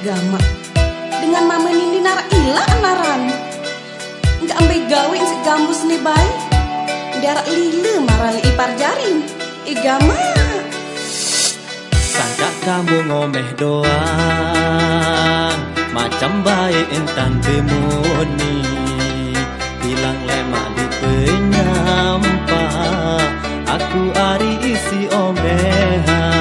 gama dengan mama nini nara ila naran nggak ambil gawe si gambus nih baik darak lile marali ipar jaring. Igama. Sangka kamu ngomeh doang macam baik entan temuni bilang lemak di penyampa aku ari isi omehan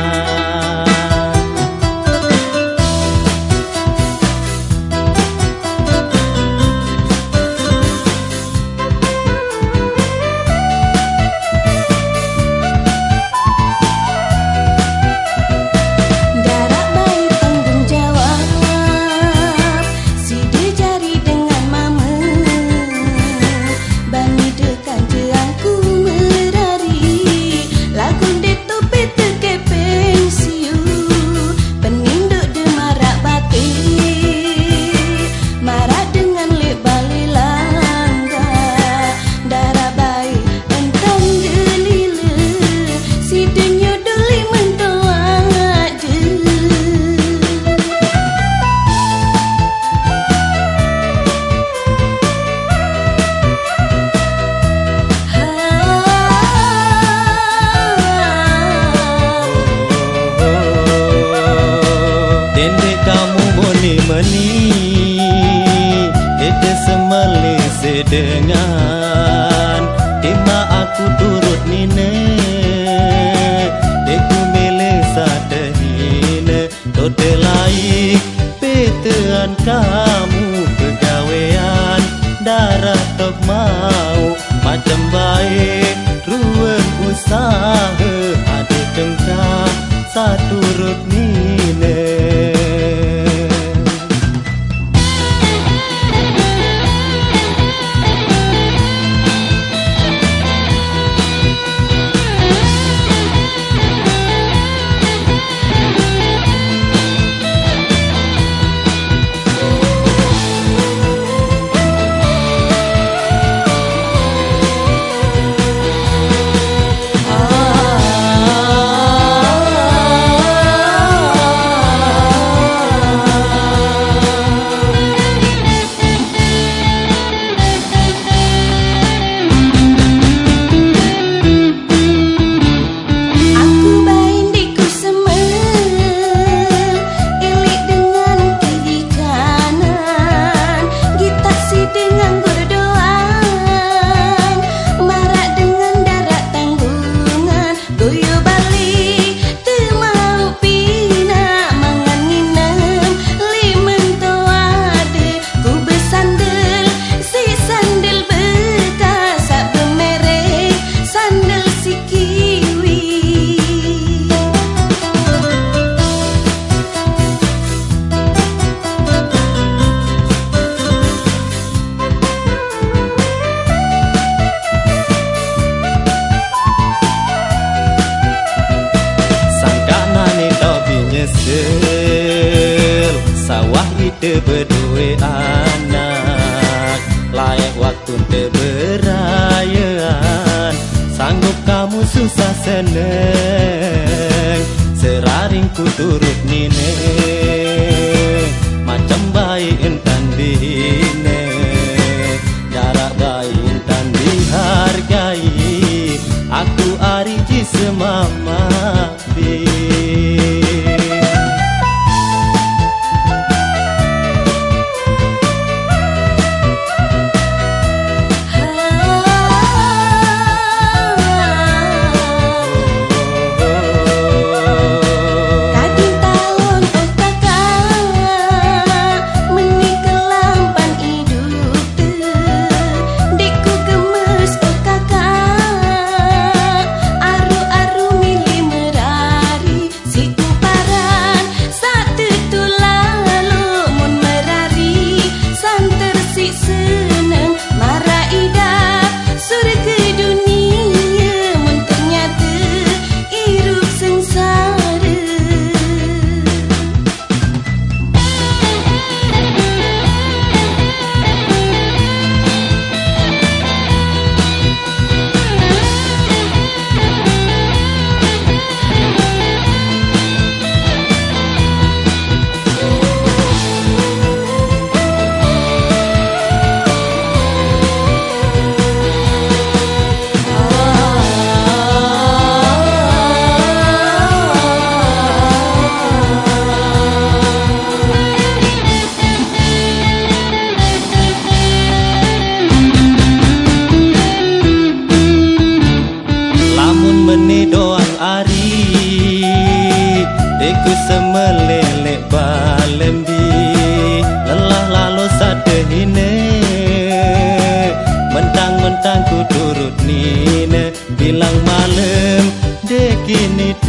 moni meni Ede semeli sedengan Ima aku turut nine Deku milih sadehine Tote laik petean kamu Kegawean darah tok mau Macam baik ruang usaha Adik tengkah satu kecil sawah itu berdua anak. Layak waktu berayaan sanggup kamu susah seneng. Seraringku turut nineng.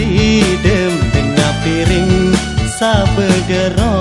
si dengan piring sabegero